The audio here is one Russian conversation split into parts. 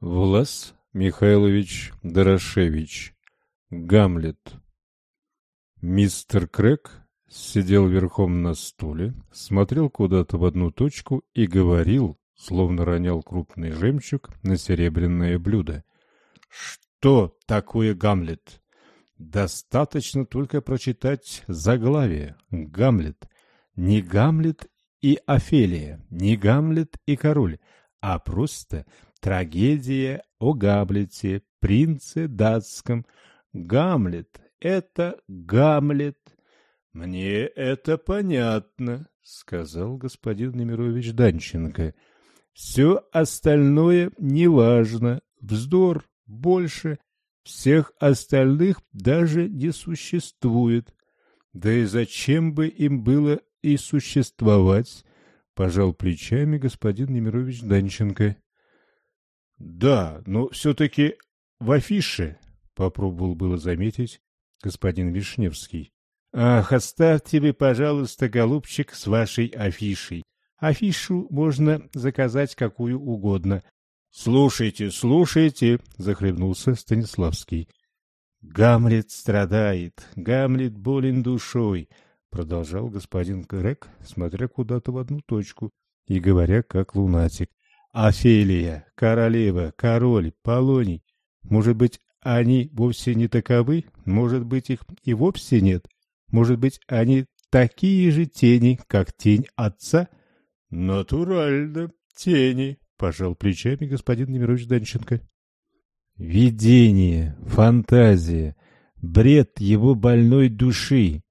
Влас Михайлович Дорошевич. Гамлет. Мистер Крэк сидел верхом на стуле, смотрел куда-то в одну точку и говорил, словно ронял крупный жемчуг на серебряное блюдо. «Что такое Гамлет?» «Достаточно только прочитать заглавие. Гамлет. Не Гамлет и Офелия, не Гамлет и король, а просто Трагедия о Гамлете, принце датском. Гамлет — это Гамлет. Мне это понятно, — сказал господин Немирович Данченко. Все остальное неважно, вздор больше. Всех остальных даже не существует. Да и зачем бы им было и существовать? Пожал плечами господин Немирович Данченко. Да, но все-таки в афише, попробовал было заметить господин Вишневский. Ах, оставьте вы, пожалуйста, голубчик, с вашей афишей. Афишу можно заказать какую угодно. Слушайте, слушайте, захлебнулся Станиславский. Гамлет страдает, Гамлет болен душой, продолжал господин Грек, смотря куда-то в одну точку и говоря как лунатик. Офелия, королева, король, Полоний. Может быть, они вовсе не таковы? Может быть, их и вовсе нет? Может быть, они такие же тени, как тень отца? Натурально, тени, пожал плечами господин Немирович Данченко. Видение, фантазия, бред его больной души.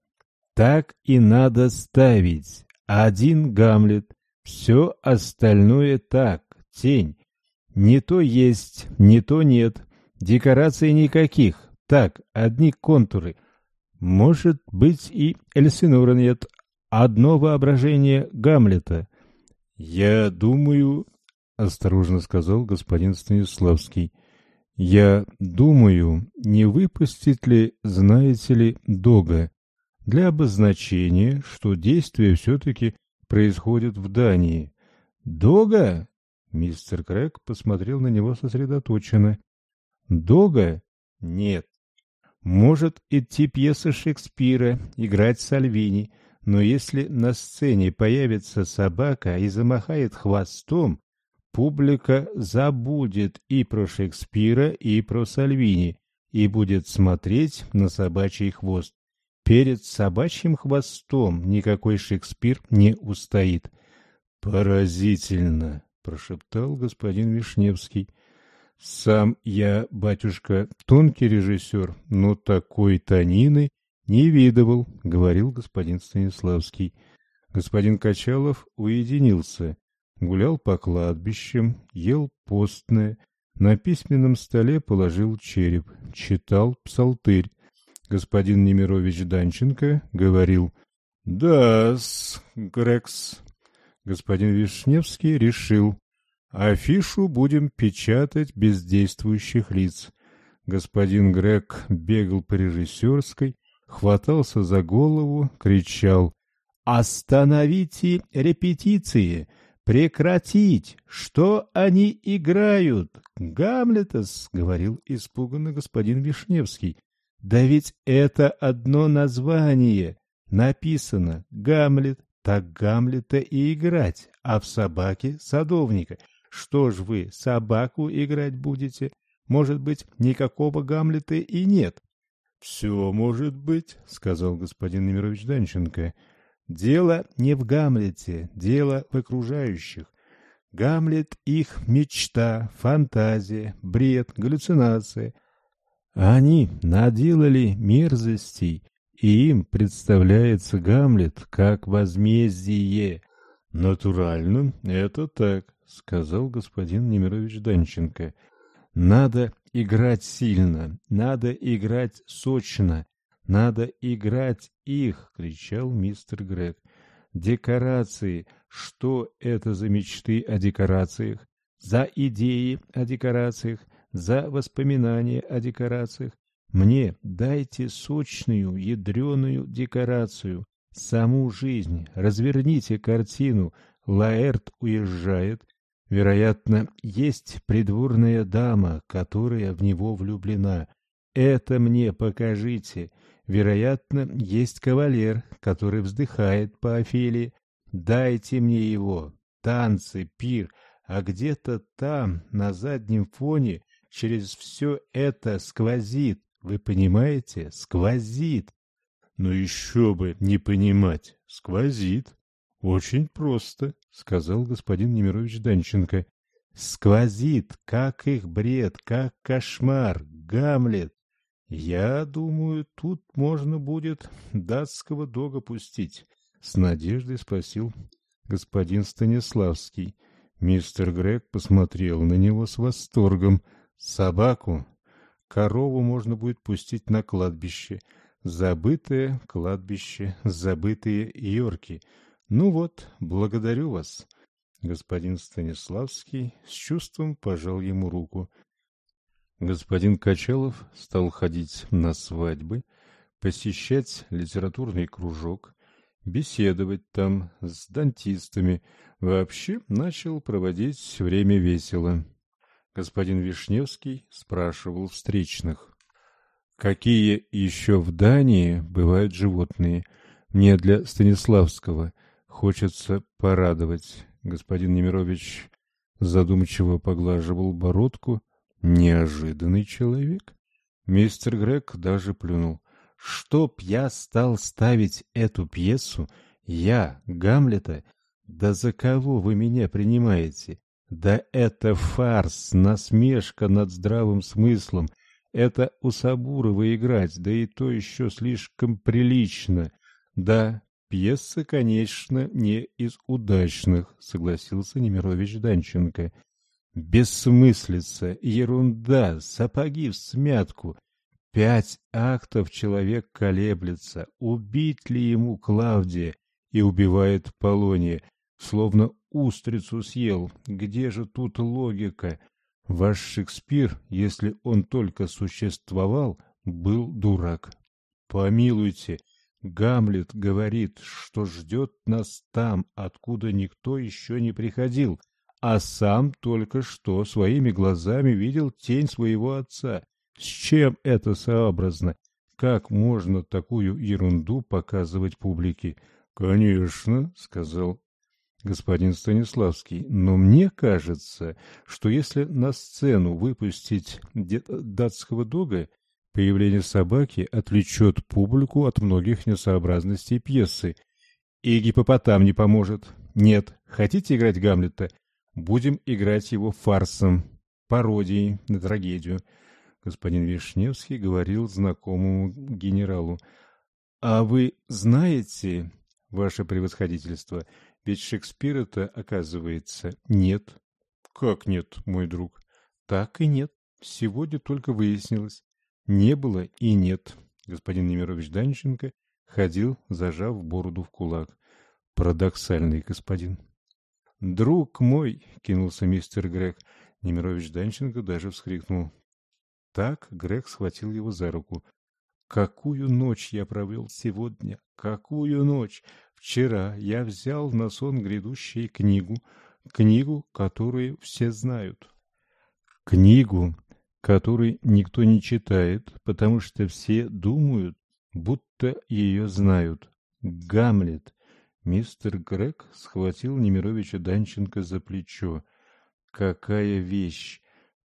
Так и надо ставить. Один Гамлет, все остальное так тень. Не то есть, не то нет. Декораций никаких. Так, одни контуры. Может быть и Эльсинора нет. Одно воображение Гамлета. Я думаю, осторожно сказал господин Станиславский. Я думаю, не выпустить ли, знаете ли, Дога для обозначения, что действие все-таки происходит в Дании. Дога? Мистер Крэг посмотрел на него сосредоточенно. «Дога? Нет. Может идти пьеса Шекспира, играть Сальвини, но если на сцене появится собака и замахает хвостом, публика забудет и про Шекспира, и про Сальвини, и будет смотреть на собачий хвост. Перед собачьим хвостом никакой Шекспир не устоит. Поразительно, прошептал господин Вишневский. Сам я, батюшка, тонкий режиссер, но такой тонины не видывал, говорил господин Станиславский. Господин Качалов уединился, гулял по кладбищам, ел постное, на письменном столе положил череп, читал псалтырь. Господин Немирович Данченко говорил «Да-с, Грекс, господин Вишневский решил, афишу будем печатать без действующих лиц. Господин Грег бегал по режиссерской, хватался за голову, кричал «Остановите репетиции! Прекратить! Что они играют? Гамлетас!» — говорил испуганно господин Вишневский. «Да ведь это одно название! Написано «Гамлет», так Гамлета и играть, а в собаке — садовника. Что ж вы, собаку играть будете? Может быть, никакого Гамлета и нет? — Все может быть, — сказал господин Немирович Данченко. — Дело не в Гамлете, дело в окружающих. Гамлет — их мечта, фантазия, бред, галлюцинация. Они наделали мерзостей, и им представляется Гамлет как возмездие. Натурально, это так, сказал господин Немирович Данченко. Надо играть сильно, надо играть сочно, надо играть их, кричал мистер Грег. Декорации, что это за мечты о декорациях, за идеи о декорациях, за воспоминания о декорациях, мне дайте сочную, ядреную декорацию, саму жизнь, разверните картину. Лаэрт уезжает, Вероятно, есть придворная дама, которая в него влюблена. Это мне покажите. Вероятно, есть кавалер, который вздыхает по Офелии. Дайте мне его. Танцы, пир, а где-то там, на заднем фоне, через все это сквозит. Вы понимаете? Сквозит. Ну еще бы не понимать. Сквозит. Очень просто, сказал господин Немирович Данченко. Сквозит, как их бред, как кошмар, Гамлет. Я думаю, тут можно будет датского дога пустить. С надеждой спросил господин Станиславский. Мистер Грег посмотрел на него с восторгом. Собаку, корову можно будет пустить на кладбище. Забытое кладбище, забытые Йорки. Ну вот, благодарю вас. Господин Станиславский с чувством пожал ему руку. Господин Качалов стал ходить на свадьбы, посещать литературный кружок, беседовать там с дантистами, вообще начал проводить время весело. Господин Вишневский спрашивал встречных. Какие еще в Дании бывают животные? Мне для Станиславского хочется порадовать. Господин Немирович задумчиво поглаживал бородку. Неожиданный человек. Мистер Грег даже плюнул. Чтоб я стал ставить эту пьесу, я, Гамлета, да за кого вы меня принимаете? Да это фарс, насмешка над здравым смыслом. Это у Сабурова играть, да и то еще слишком прилично. Да, пьеса, конечно, не из удачных, согласился Немирович Данченко. Бессмыслица, ерунда, сапоги в смятку. Пять актов человек колеблется, убить ли ему Клавдия, и убивает Полония, словно устрицу съел. Где же тут логика? Ваш Шекспир, если он только существовал, был дурак. Помилуйте, Гамлет говорит, что ждет нас там, откуда никто еще не приходил, а сам только что своими глазами видел тень своего отца. С чем это сообразно? Как можно такую ерунду показывать публике? «Конечно», — сказал господин Станиславский, но мне кажется, что если на сцену выпустить датского дога, появление собаки отвлечет публику от многих несообразностей пьесы. И гипопотам не поможет. Нет, хотите играть Гамлета? Будем играть его фарсом, пародией на трагедию. Господин Вишневский говорил знакомому генералу. — А вы знаете, ваше превосходительство, ведь Шекспира-то, оказывается, нет. — Как нет, мой друг? — Так и нет. Сегодня только выяснилось. Не было и нет. Господин Немирович Данченко ходил, зажав бороду в кулак. Парадоксальный господин. «Друг мой!» — кинулся мистер Грег. Немирович Данченко даже вскрикнул. Так Грег схватил его за руку. «Какую ночь я провел сегодня! Какую ночь! Вчера я взял на сон грядущей книгу, книгу, которую все знают. Книгу, которую никто не читает, потому что все думают, будто ее знают. Гамлет. Мистер Грег схватил Немировича Данченко за плечо. «Какая вещь!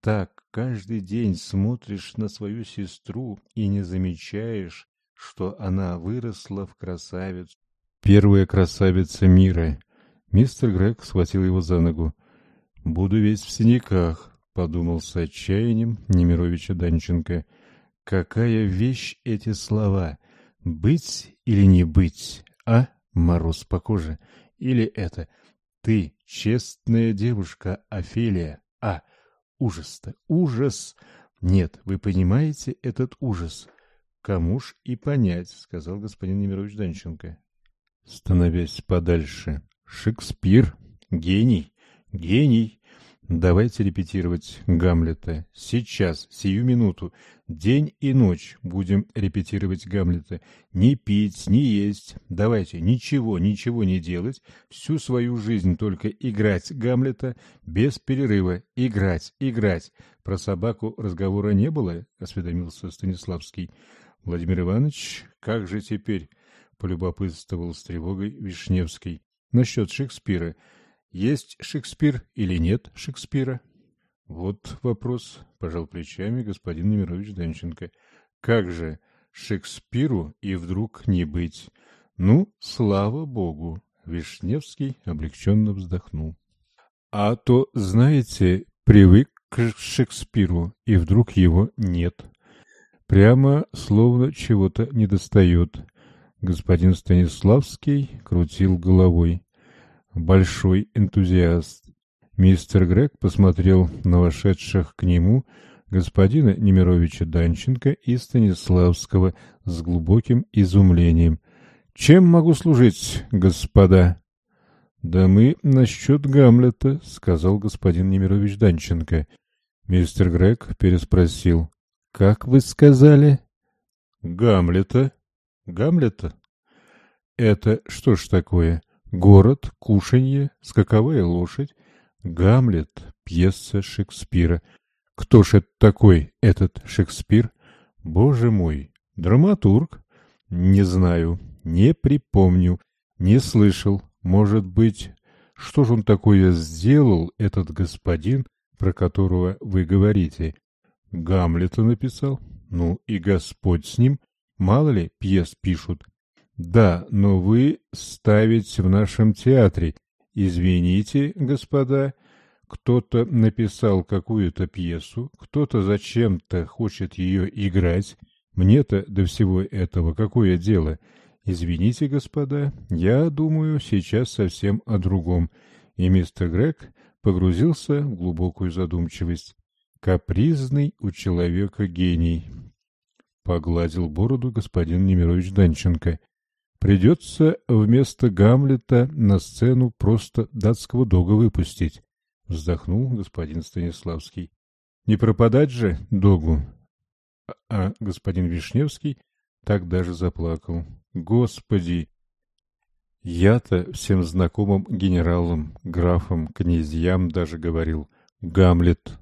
Так каждый день смотришь на свою сестру и не замечаешь, что она выросла в красавицу. Первая красавица мира. Мистер Грег схватил его за ногу. «Буду весь в синяках», — подумал с отчаянием Немировича Данченко. «Какая вещь эти слова! Быть или не быть, а, мороз по коже? Или это «Ты, честная девушка Офелия, а, ужас-то, ужас!» «Нет, вы понимаете этот ужас?» «Кому ж и понять», — сказал господин Немирович Данченко становясь подальше. Шекспир — гений, гений. Давайте репетировать Гамлета. Сейчас, сию минуту, день и ночь будем репетировать Гамлета. Не пить, не есть. Давайте ничего, ничего не делать. Всю свою жизнь только играть Гамлета без перерыва. Играть, играть. Про собаку разговора не было, осведомился Станиславский. Владимир Иванович, как же теперь? Полюбопытствовал с тревогой Вишневский. Насчет Шекспира. Есть Шекспир или нет Шекспира? Вот вопрос, пожал плечами господин Немирович Данченко. Как же Шекспиру и вдруг не быть? Ну, слава богу, Вишневский облегченно вздохнул. А то, знаете, привык к Шекспиру, и вдруг его нет. Прямо словно чего-то недостает. Господин Станиславский крутил головой большой энтузиаст. Мистер Грег посмотрел на вошедших к нему господина Немировича Данченко и Станиславского с глубоким изумлением. «Чем могу служить, господа?» «Да мы насчет Гамлета», — сказал господин Немирович Данченко. Мистер Грег переспросил. «Как вы сказали?» «Гамлета». «Гамлета?» «Это что ж такое?» Город, кушанье, скаковая лошадь, Гамлет, пьеса Шекспира. Кто ж это такой, этот Шекспир? Боже мой, драматург? Не знаю, не припомню, не слышал. Может быть, что же он такое сделал, этот господин, про которого вы говорите? Гамлета написал? Ну и Господь с ним. Мало ли пьес пишут. Да, но вы ставите в нашем театре. Извините, господа, кто-то написал какую-то пьесу, кто-то зачем-то хочет ее играть. Мне-то до всего этого какое дело? Извините, господа, я думаю сейчас совсем о другом. И мистер Грег погрузился в глубокую задумчивость. Капризный у человека гений. Погладил бороду господин Немирович Данченко. Придется вместо Гамлета на сцену просто датского дога выпустить, вздохнул господин Станиславский. Не пропадать же догу. А, а господин Вишневский так даже заплакал. Господи! Я-то всем знакомым генералам, графам, князьям даже говорил. Гамлет